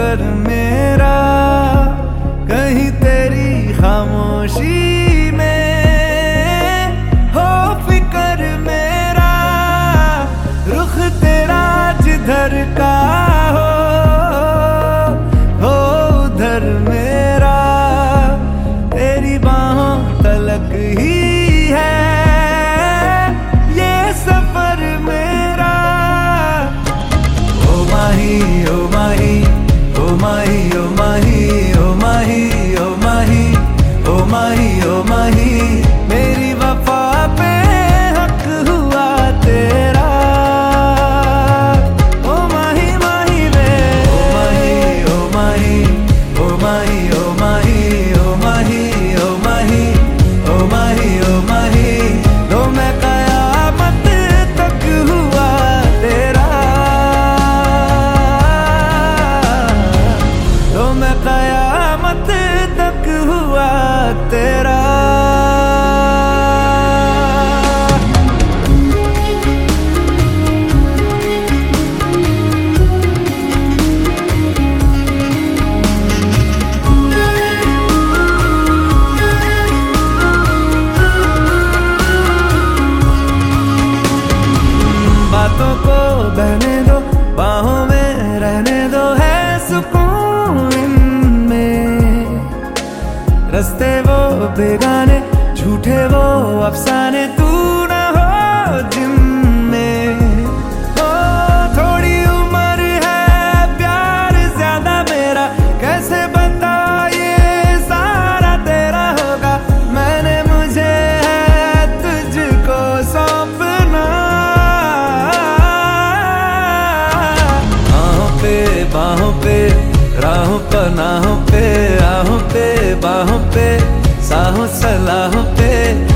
कर मेरा कहीं तेरी खामोशी बेगाने, झूठे वो अफसाने, तू ना हो जिन में। ओ, थोड़ी उम्र है, प्यार ज़्यादा मेरा, कैसे बता ये सारा तेरा होगा? मैंने मुझे है तुझको सौंपना। आहों पे, बाहों पे, राहों पनाहों पे, आहों पे, बाहों पे। सलाह पे।